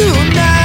you